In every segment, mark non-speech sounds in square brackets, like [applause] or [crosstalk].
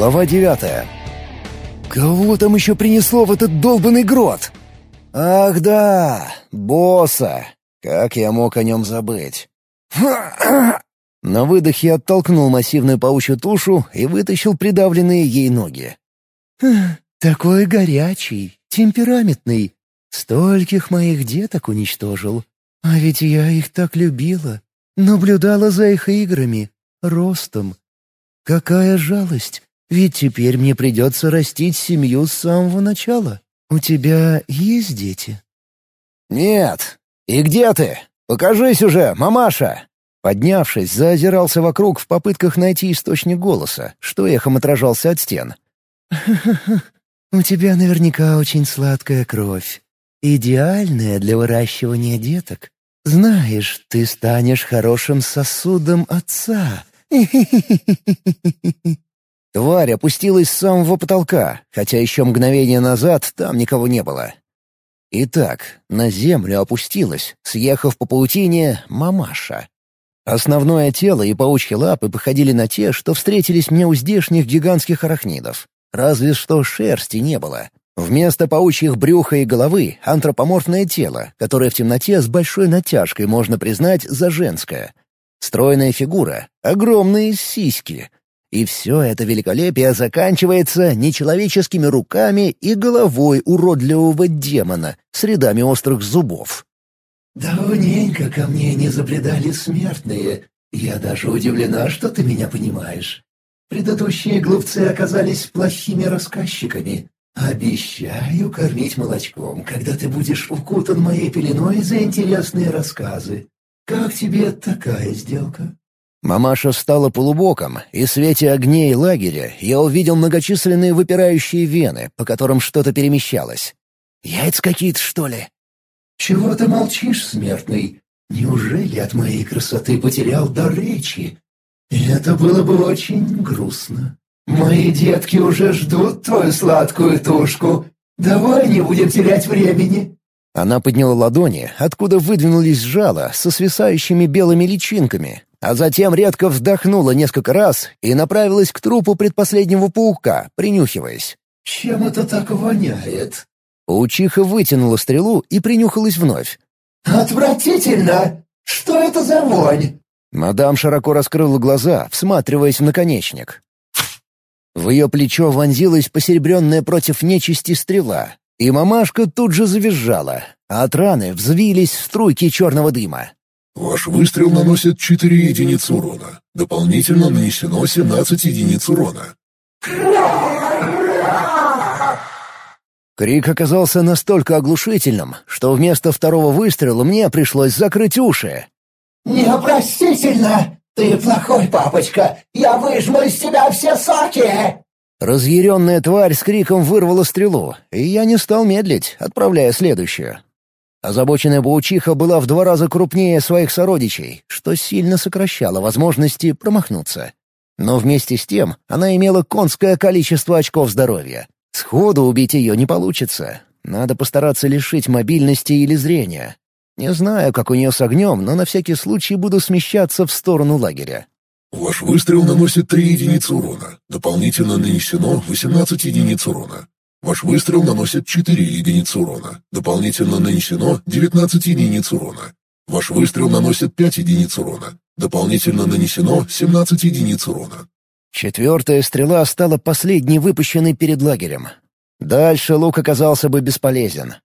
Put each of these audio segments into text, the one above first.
Глава девятая. Кого там еще принесло в этот долбанный грот? Ах да, босса. Как я мог о нем забыть? На выдохе оттолкнул массивную паучью тушу и вытащил придавленные ей ноги. «Такой горячий, темпераментный. Стольких моих деток уничтожил. А ведь я их так любила. Наблюдала за их играми, ростом. Какая жалость, ведь теперь мне придется растить семью с самого начала. У тебя есть дети?» «Нет. И где ты? Покажись уже, мамаша!» Поднявшись, заозирался вокруг в попытках найти источник голоса, что эхом отражался от стен. [laughs] у тебя наверняка очень сладкая кровь. Идеальная для выращивания деток. Знаешь, ты станешь хорошим сосудом отца. [laughs] Тварь опустилась с самого потолка, хотя еще мгновение назад там никого не было. Итак, на землю опустилась, съехав по паутине, мамаша. Основное тело и паучьи лапы походили на те, что встретились мне у здешних гигантских арахнидов. Разве что шерсти не было. Вместо паучьих брюха и головы — антропоморфное тело, которое в темноте с большой натяжкой можно признать за женское. Стройная фигура, огромные сиськи. И все это великолепие заканчивается нечеловеческими руками и головой уродливого демона с рядами острых зубов. «Давненько ко мне не забредали смертные. Я даже удивлена, что ты меня понимаешь. Предыдущие глупцы оказались плохими рассказчиками. Обещаю кормить молочком, когда ты будешь укутан моей пеленой за интересные рассказы. Как тебе такая сделка?» Мамаша встала полубоком, и в свете огней лагеря я увидел многочисленные выпирающие вены, по которым что-то перемещалось. «Яйца какие-то, что ли?» «Чего ты молчишь, смертный? Неужели от моей красоты потерял дар речи? Это было бы очень грустно. Мои детки уже ждут твою сладкую тушку. Давай не будем терять времени». Она подняла ладони, откуда выдвинулись жало со свисающими белыми личинками, а затем редко вздохнула несколько раз и направилась к трупу предпоследнего паука, принюхиваясь. «Чем это так воняет?» Паучиха вытянула стрелу и принюхалась вновь. «Отвратительно! Что это за вонь?» Мадам широко раскрыла глаза, всматриваясь в наконечник. В ее плечо вонзилась посеребренная против нечисти стрела, и мамашка тут же завизжала, а от раны взвились струйки черного дыма. «Ваш выстрел наносит 4 единицы урона. Дополнительно нанесено 17 единиц урона». Крик оказался настолько оглушительным, что вместо второго выстрела мне пришлось закрыть уши. «Непростительно! Ты плохой папочка! Я выжму из тебя все соки!» Разъяренная тварь с криком вырвала стрелу, и я не стал медлить, отправляя следующую. Озабоченная паучиха была в два раза крупнее своих сородичей, что сильно сокращало возможности промахнуться. Но вместе с тем она имела конское количество очков здоровья, Сходу убить ее не получится. Надо постараться лишить мобильности или зрения. Не знаю, как у нее с огнем, но на всякий случай буду смещаться в сторону лагеря. Ваш выстрел наносит 3 единицы урона. Дополнительно нанесено 18 единиц урона. Ваш выстрел наносит 4 единицы урона. Дополнительно нанесено 19 единиц урона. Ваш выстрел наносит 5 единиц урона. Дополнительно нанесено 17 единиц урона. Четвертая стрела стала последней выпущенной перед лагерем. Дальше лук оказался бы бесполезен.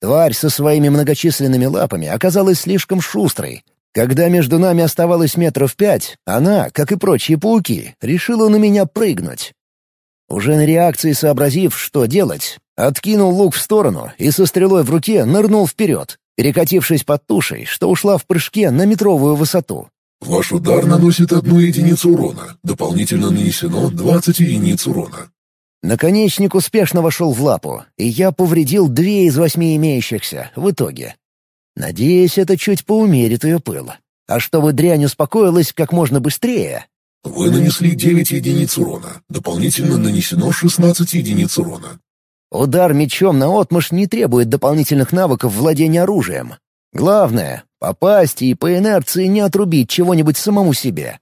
Тварь со своими многочисленными лапами оказалась слишком шустрой. Когда между нами оставалось метров пять, она, как и прочие пауки, решила на меня прыгнуть. Уже на реакции сообразив, что делать, откинул лук в сторону и со стрелой в руке нырнул вперед, перекатившись под тушей, что ушла в прыжке на метровую высоту. Ваш удар наносит одну единицу урона. Дополнительно нанесено 20 единиц урона. Наконечник успешно вошел в лапу, и я повредил две из восьми имеющихся в итоге. Надеюсь, это чуть поумерит ее пыл. А чтобы дрянь успокоилась как можно быстрее... Вы нанесли 9 единиц урона. Дополнительно нанесено 16 единиц урона. Удар мечом на отмышь не требует дополнительных навыков владения оружием. Главное — попасть и по инерции не отрубить чего-нибудь самому себе.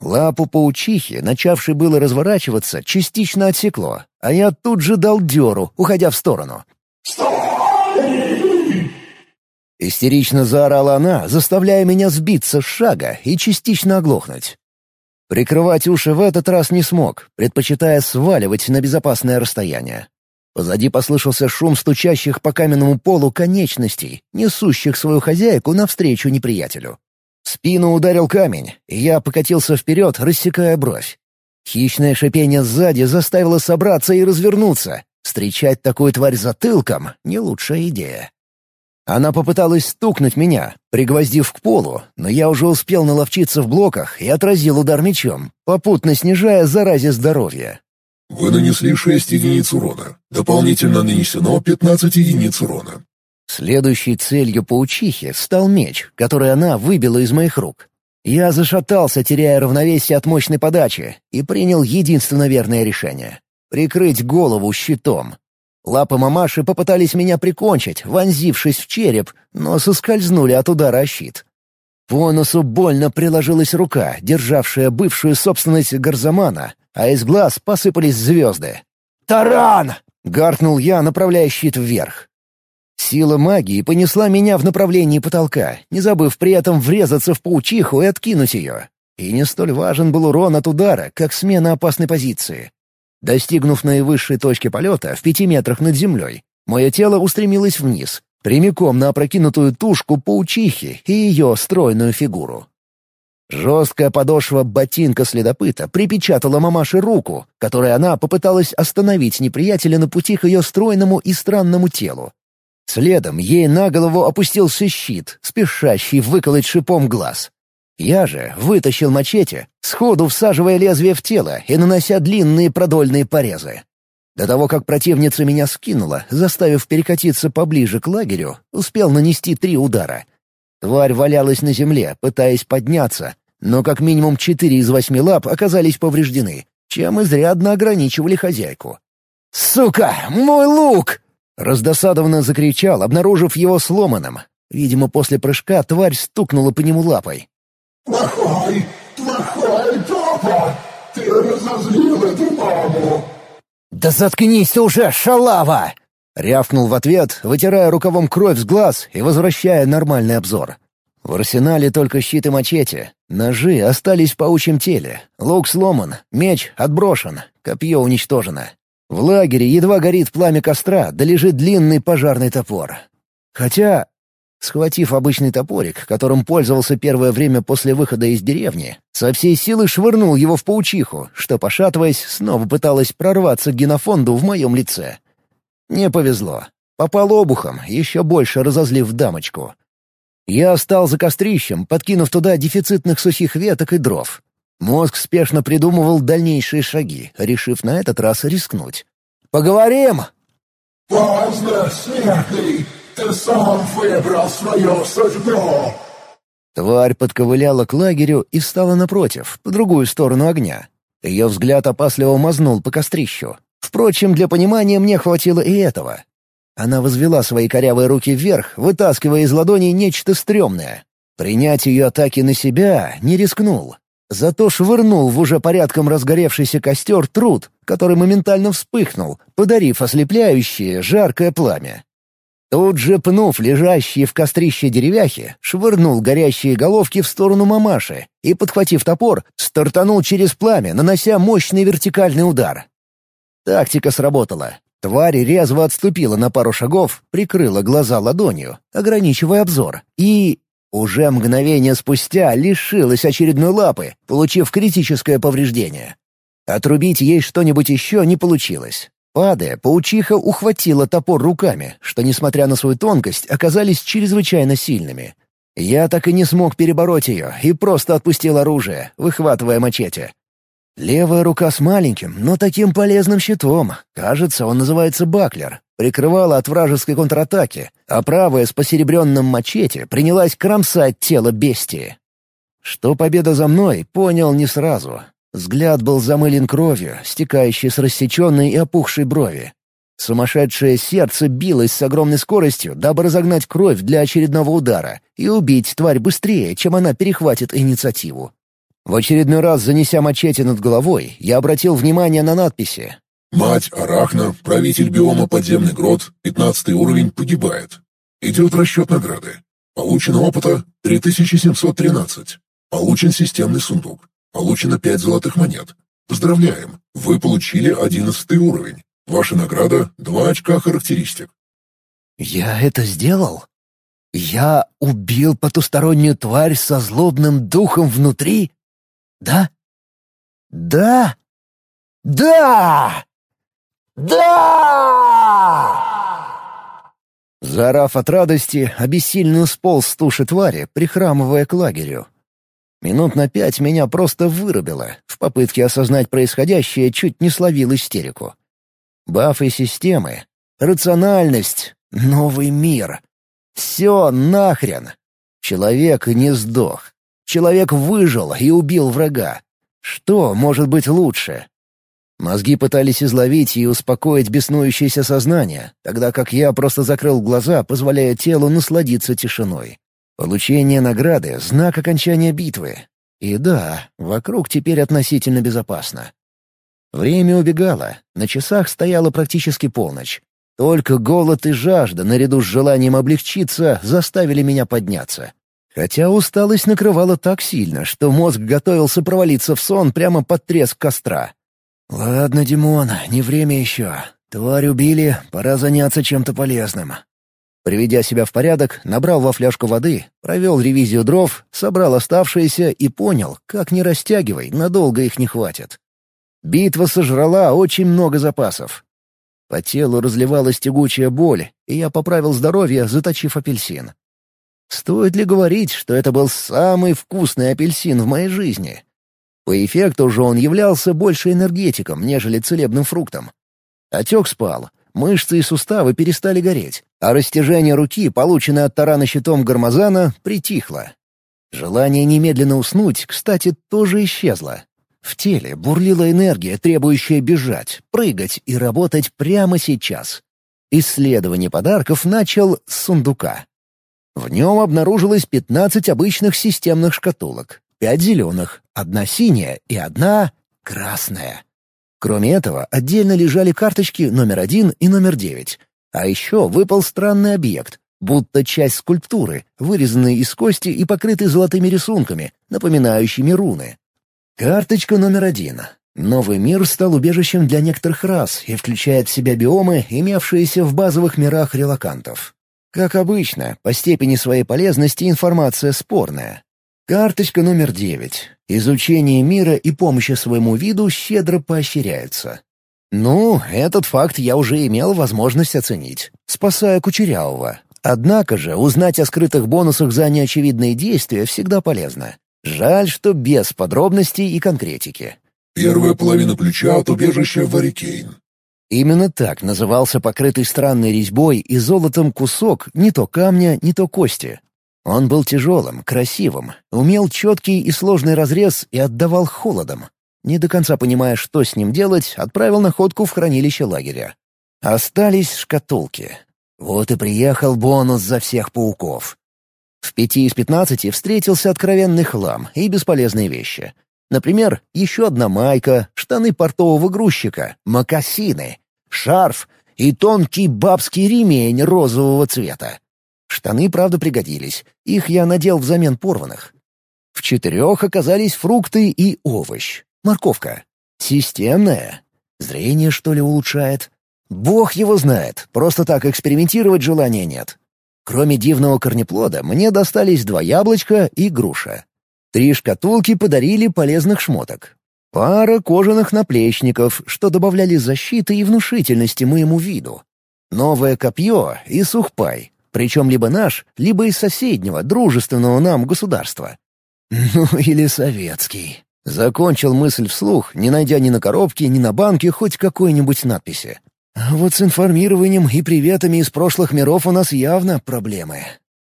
Лапу паучихи, начавшей было разворачиваться, частично отсекло, а я тут же дал дёру, уходя в сторону. Истерично заорала она, заставляя меня сбиться с шага и частично оглохнуть. Прикрывать уши в этот раз не смог, предпочитая сваливать на безопасное расстояние. Позади послышался шум стучащих по каменному полу конечностей, несущих свою хозяйку навстречу неприятелю. В спину ударил камень, и я покатился вперед, рассекая бровь. Хищное шипение сзади заставило собраться и развернуться. Встречать такую тварь затылком — не лучшая идея. Она попыталась стукнуть меня, пригвоздив к полу, но я уже успел наловчиться в блоках и отразил удар мечом, попутно снижая заразе здоровья. Вы нанесли 6 единиц урона. Дополнительно нанесено 15 единиц урона. Следующей целью паучихи стал меч, который она выбила из моих рук. Я зашатался, теряя равновесие от мощной подачи, и принял единственно верное решение — прикрыть голову щитом. Лапы мамаши попытались меня прикончить, вонзившись в череп, но соскользнули от удара о щит. По носу больно приложилась рука, державшая бывшую собственность Гарзамана, а из глаз посыпались звезды. «Таран!» — гаркнул я, направляя щит вверх. Сила магии понесла меня в направлении потолка, не забыв при этом врезаться в паучиху и откинуть ее. И не столь важен был урон от удара, как смена опасной позиции. Достигнув наивысшей точки полета в пяти метрах над землей, мое тело устремилось вниз, прямиком на опрокинутую тушку паучихи и ее стройную фигуру. Жесткая подошва ботинка следопыта припечатала мамаше руку, которой она попыталась остановить неприятеля на пути к ее стройному и странному телу. Следом ей на голову опустился щит, спешащий выколоть шипом глаз. Я же вытащил мачете, сходу всаживая лезвие в тело и нанося длинные продольные порезы. До того, как противница меня скинула, заставив перекатиться поближе к лагерю, успел нанести три удара. Тварь валялась на земле, пытаясь подняться, но как минимум четыре из восьми лап оказались повреждены, чем изрядно ограничивали хозяйку. «Сука, мой лук!» — раздосадованно закричал, обнаружив его сломанным. Видимо, после прыжка тварь стукнула по нему лапой. «Плохой, плохой папа! Ты разозлил эту маму!» «Да заткнись уже, шалава!» Рявкнул в ответ, вытирая рукавом кровь с глаз и возвращая нормальный обзор. В арсенале только щит и мачете. Ножи остались в паучьем теле. Лук сломан, меч отброшен, копье уничтожено. В лагере едва горит пламя костра, да лежит длинный пожарный топор. Хотя Схватив обычный топорик, которым пользовался первое время после выхода из деревни, со всей силы швырнул его в паучиху, что, пошатываясь, снова пыталась прорваться к генофонду в моем лице. Не повезло. Попал обухом, еще больше разозлив дамочку. Я стал за кострищем, подкинув туда дефицитных сухих веток и дров. Мозг спешно придумывал дальнейшие шаги, решив на этот раз рискнуть. «Поговорим!» «Поздно, смертный! Ты сам выбрал свою судьбу!» Тварь подковыляла к лагерю и стала напротив, по другую сторону огня. Ее взгляд опасливо мазнул по кострищу. Впрочем, для понимания мне хватило и этого. Она возвела свои корявые руки вверх, вытаскивая из ладоней нечто стрёмное. Принять ее атаки на себя не рискнул. Зато швырнул в уже порядком разгоревшийся костер труд, который моментально вспыхнул, подарив ослепляющее жаркое пламя. Тут же, пнув лежащие в кострище деревяхи, швырнул горящие головки в сторону мамаши и, подхватив топор, стартанул через пламя, нанося мощный вертикальный удар. Тактика сработала. Тварь резво отступила на пару шагов, прикрыла глаза ладонью, ограничивая обзор, и... Уже мгновение спустя лишилась очередной лапы, получив критическое повреждение. Отрубить ей что-нибудь еще не получилось. Падая, паучиха ухватила топор руками, что, несмотря на свою тонкость, оказались чрезвычайно сильными. Я так и не смог перебороть ее и просто отпустил оружие, выхватывая мачете. Левая рука с маленьким, но таким полезным щитом, кажется, он называется баклер, прикрывала от вражеской контратаки, а правая с посеребренным мачете принялась кромсать тело бестии. Что победа за мной, понял не сразу, Взгляд был замылен кровью, стекающей с рассеченной и опухшей брови. Сумасшедшее сердце билось с огромной скоростью, дабы разогнать кровь для очередного удара и убить тварь быстрее, чем она перехватит инициативу. В очередной раз, занеся мачете над головой, я обратил внимание на надписи. «Мать Арахна, правитель биома подземный грот, 15 уровень, погибает. Идет расчет награды. Получено опыта 3713. Получен системный сундук. Получено 5 золотых монет. Поздравляем, вы получили 11 уровень. Ваша награда — 2 очка характеристик». «Я это сделал? Я убил потустороннюю тварь со злобным духом внутри? Да? Да? Да! Да! Заорав от радости, обессильно сполз с туши твари, прихрамывая к лагерю. Минут на пять меня просто вырубило. В попытке осознать происходящее чуть не словил истерику. Бафы системы, рациональность, новый мир. Все нахрен. Человек не сдох. Человек выжил и убил врага. Что может быть лучше? Мозги пытались изловить и успокоить беснующееся сознание, тогда как я просто закрыл глаза, позволяя телу насладиться тишиной. Получение награды — знак окончания битвы. И да, вокруг теперь относительно безопасно. Время убегало, на часах стояла практически полночь. Только голод и жажда, наряду с желанием облегчиться, заставили меня подняться. Хотя усталость накрывала так сильно, что мозг готовился провалиться в сон прямо под треск костра. «Ладно, Димон, не время еще. Тварь убили, пора заняться чем-то полезным». Приведя себя в порядок, набрал во фляжку воды, провел ревизию дров, собрал оставшиеся и понял, как не растягивай, надолго их не хватит. Битва сожрала очень много запасов. По телу разливалась тягучая боль, и я поправил здоровье, заточив апельсин. Стоит ли говорить, что это был самый вкусный апельсин в моей жизни? По эффекту же он являлся больше энергетиком, нежели целебным фруктом. Отек спал, мышцы и суставы перестали гореть, а растяжение руки, полученное от тарана щитом Гармазана, притихло. Желание немедленно уснуть, кстати, тоже исчезло. В теле бурлила энергия, требующая бежать, прыгать и работать прямо сейчас. Исследование подарков начал с сундука. В нем обнаружилось 15 обычных системных шкатулок, пять зеленых, одна синяя и одна красная. Кроме этого, отдельно лежали карточки номер один и номер девять. А еще выпал странный объект, будто часть скульптуры, вырезанной из кости и покрытой золотыми рисунками, напоминающими руны. Карточка номер один. Новый мир стал убежищем для некоторых рас и включает в себя биомы, имевшиеся в базовых мирах релакантов. Как обычно, по степени своей полезности информация спорная. Карточка номер девять. Изучение мира и помощи своему виду щедро поощряется. Ну, этот факт я уже имел возможность оценить, спасая Кучерявого. Однако же узнать о скрытых бонусах за неочевидные действия всегда полезно. Жаль, что без подробностей и конкретики. Первая половина ключа от убежища Варикейн. Именно так назывался покрытый странной резьбой и золотом кусок не то камня, не то кости, он был тяжелым, красивым, умел четкий и сложный разрез и отдавал холодом. Не до конца понимая, что с ним делать, отправил находку в хранилище лагеря. Остались шкатулки. Вот и приехал бонус за всех пауков. В пяти из пятнадцати встретился откровенный хлам и бесполезные вещи. Например, еще одна майка, штаны портового грузчика, мокасины, шарф и тонкий бабский ремень розового цвета. Штаны, правда, пригодились. Их я надел взамен порванных. В четырех оказались фрукты и овощ. Морковка. Системная. Зрение, что ли, улучшает? Бог его знает. Просто так экспериментировать желания нет. Кроме дивного корнеплода, мне достались два яблочка и груша. Три шкатулки подарили полезных шмоток. Пара кожаных наплечников, что добавляли защиты и внушительности моему виду. Новое копье и сухпай, причем либо наш, либо из соседнего, дружественного нам государства. Ну или советский. Закончил мысль вслух, не найдя ни на коробке, ни на банке хоть какой-нибудь надписи. Вот с информированием и приветами из прошлых миров у нас явно проблемы.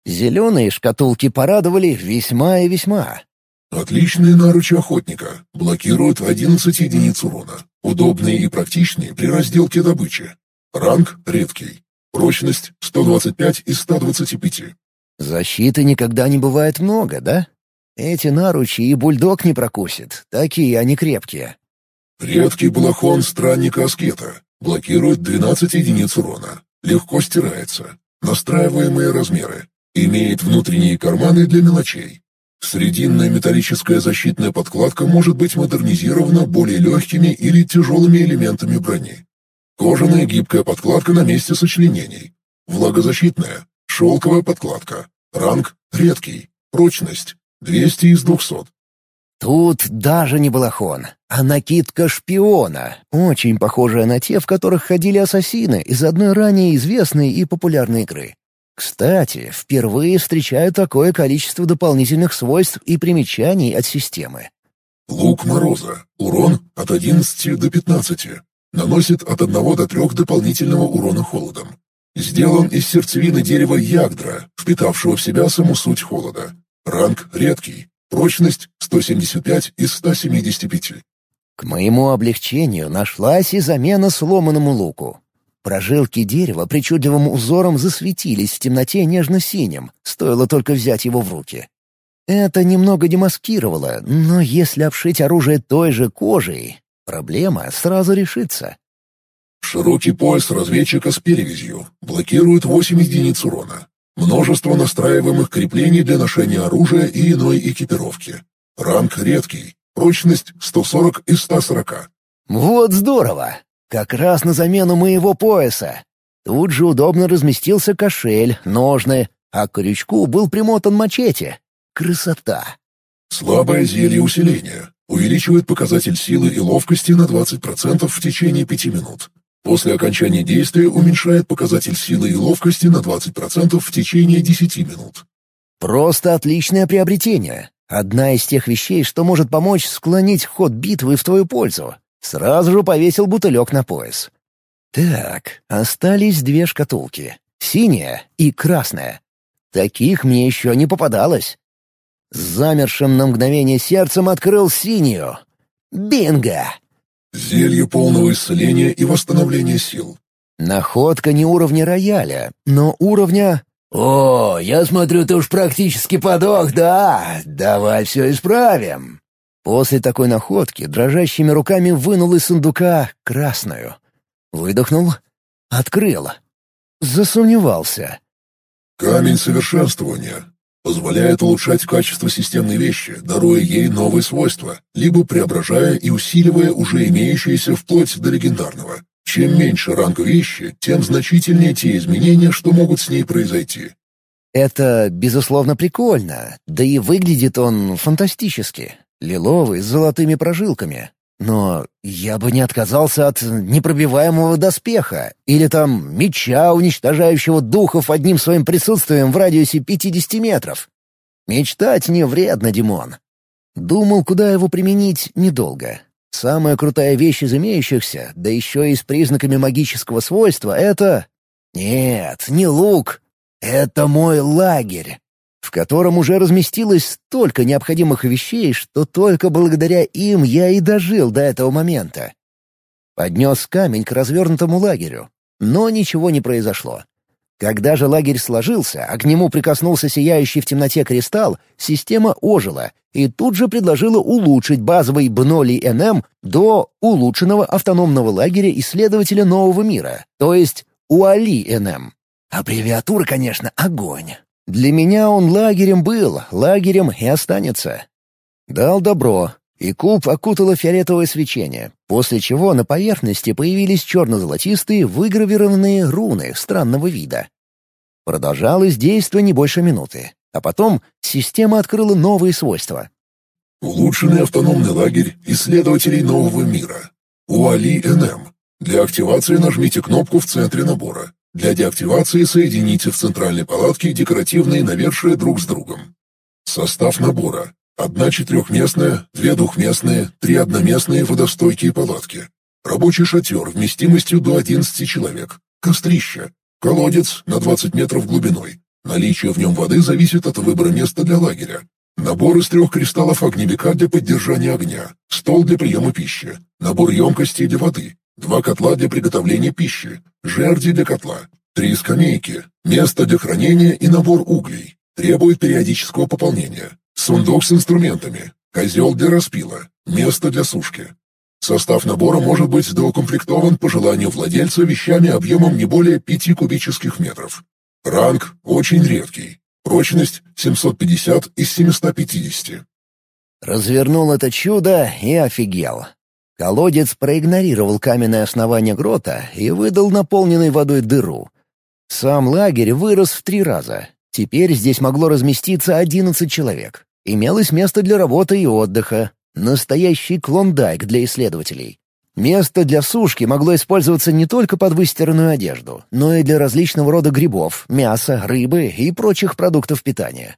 Зеленые шкатулки порадовали весьма и весьма. Отличные наручи охотника. Блокируют 11 единиц урона. Удобные и практичные при разделке добычи. Ранг редкий. Прочность 125 из 125. Защиты никогда не бывает много, да? Эти наручи и бульдог не прокусит, такие они крепкие. Редкий балахон странника-аскета. Блокирует 12 единиц урона. Легко стирается. Настраиваемые размеры. Имеет внутренние карманы для мелочей. Срединная металлическая защитная подкладка может быть модернизирована более легкими или тяжелыми элементами брони. Кожаная гибкая подкладка на месте сочленений. Влагозащитная. Шелковая подкладка. Ранг редкий. Прочность 200 из 200. Тут даже не балахон, а накидка шпиона, очень похожая на те, в которых ходили ассасины из одной ранее известной и популярной игры. Кстати, впервые встречаю такое количество дополнительных свойств и примечаний от системы. Лук Мороза. Урон от 11 до 15. Наносит от 1 до 3 дополнительного урона холодом. Сделан из сердцевины дерева ягдра, впитавшего в себя саму суть холода. Ранг редкий. Прочность 175 из 175. К моему облегчению нашлась и замена сломанному луку. Прожилки дерева причудливым узором засветились в темноте нежно-синим, стоило только взять его в руки. Это немного демаскировало, но если обшить оружие той же кожей, проблема сразу решится. Широкий пояс разведчика с перевязью блокирует 8 единиц урона. Множество настраиваемых креплений для ношения оружия и иной экипировки. Ранг редкий. Прочность 140 из 140. Вот здорово! Как раз на замену моего пояса. Тут же удобно разместился кошель, ножны, а к крючку был примотан мачете. Красота! Слабое зелье усиления. Увеличивает показатель силы и ловкости на 20% в течение 5 минут. После окончания действия уменьшает показатель силы и ловкости на 20% в течение 10 минут. Просто отличное приобретение. Одна из тех вещей, что может помочь склонить ход битвы в твою пользу. Сразу же повесил бутылек на пояс. Так, остались две шкатулки. Синяя и красная. Таких мне еще не попадалось. С замершим на мгновение сердцем открыл синюю. Бинго! Зелье полного исцеления и восстановления сил. Находка не уровня рояля, но уровня... «О, я смотрю, ты уж практически подох, да? Давай все исправим». После такой находки дрожащими руками вынул из сундука красную. Выдохнул, открыл. Засомневался. Камень совершенствования. Позволяет улучшать качество системной вещи, даруя ей новые свойства, либо преображая и усиливая уже имеющиеся вплоть до легендарного. Чем меньше ранг вещи, тем значительнее те изменения, что могут с ней произойти. Это, безусловно, прикольно, да и выглядит он фантастически. Лиловый с золотыми прожилками. Но я бы не отказался от непробиваемого доспеха или там меча, уничтожающего духов одним своим присутствием в радиусе 50 метров. Мечтать не вредно, Димон. Думал, куда его применить, недолго. Самая крутая вещь из имеющихся, да еще и с признаками магического свойства, это... Нет, не лук. Это мой лагерь в котором уже разместилось столько необходимых вещей, что только благодаря им я и дожил до этого момента. Поднес камень к развернутому лагерю, но ничего не произошло. Когда же лагерь сложился, а к нему прикоснулся сияющий в темноте кристалл, система ожила и тут же предложила улучшить базовый Бноли НМ до улучшенного автономного лагеря исследователя нового мира, то есть УАЛИ НМ. Аббревиатура, конечно, огонь. Для меня он лагерем был, лагерем и останется. Дал добро, и куб окутало фиолетовое свечение, после чего на поверхности появились черно-золотистые выгравированные руны странного вида. Продолжалось действие не больше минуты, а потом система открыла новые свойства. Улучшенный автономный лагерь исследователей нового мира. УАЛИ-НМ. Для активации нажмите кнопку в центре набора. Для деактивации соедините в центральной палатке декоративные навершия друг с другом. Состав набора. Одна четырехместная, две двухместные, три одноместные водостойкие палатки. Рабочий шатер вместимостью до 11 человек. Кострище. Колодец на 20 метров глубиной. Наличие в нем воды зависит от выбора места для лагеря. Набор из трех кристаллов огневика для поддержания огня. Стол для приема пищи. Набор емкостей для воды. Два котла для приготовления пищи, жерди для котла, три скамейки, место для хранения и набор углей. Требует периодического пополнения. Сундук с инструментами. Козел для распила. Место для сушки. Состав набора может быть доукомплектован по желанию владельца вещами объемом не более 5 кубических метров. Ранг очень редкий. Прочность 750 из 750. Развернул это чудо и офигел. Колодец проигнорировал каменное основание грота и выдал наполненной водой дыру. Сам лагерь вырос в три раза. Теперь здесь могло разместиться 11 человек. Имелось место для работы и отдыха. Настоящий клондайк для исследователей. Место для сушки могло использоваться не только под выстиранную одежду, но и для различного рода грибов, мяса, рыбы и прочих продуктов питания.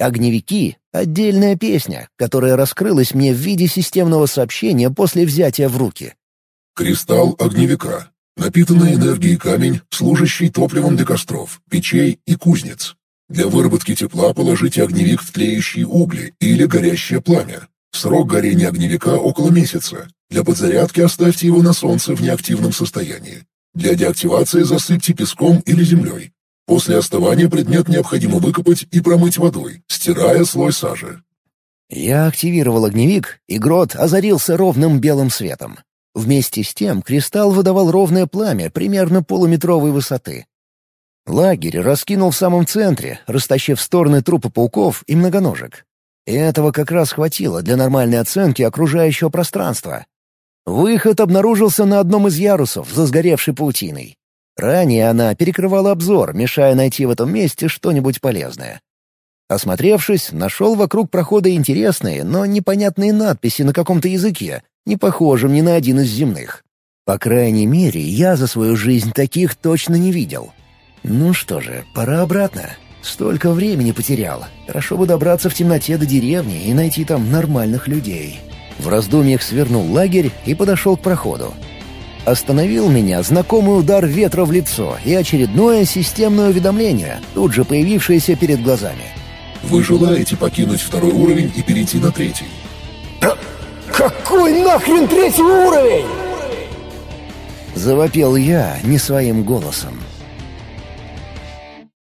Огневики — отдельная песня, которая раскрылась мне в виде системного сообщения после взятия в руки. Кристалл огневика. Напитанный энергией камень, служащий топливом для костров, печей и кузнец. Для выработки тепла положите огневик в тлеющие угли или горящее пламя. Срок горения огневика около месяца. Для подзарядки оставьте его на солнце в неактивном состоянии. Для деактивации засыпьте песком или землей. После остывания предмет необходимо выкопать и промыть водой, стирая слой сажи. Я активировал огневик, и грот озарился ровным белым светом. Вместе с тем кристалл выдавал ровное пламя примерно полуметровой высоты. Лагерь раскинул в самом центре, растащив в стороны трупы пауков и многоножек. И этого как раз хватило для нормальной оценки окружающего пространства. Выход обнаружился на одном из ярусов за сгоревшей паутиной. Ранее она перекрывала обзор, мешая найти в этом месте что-нибудь полезное. Осмотревшись, нашел вокруг прохода интересные, но непонятные надписи на каком-то языке, не похожем ни на один из земных. По крайней мере, я за свою жизнь таких точно не видел. Ну что же, пора обратно. Столько времени потерял. Хорошо бы добраться в темноте до деревни и найти там нормальных людей. В раздумьях свернул лагерь и подошел к проходу. Остановил меня знакомый удар ветра в лицо и очередное системное уведомление, тут же появившееся перед глазами. Вы желаете покинуть второй уровень и перейти на третий? «Какой нахрен третий уровень?» Завопил я не своим голосом.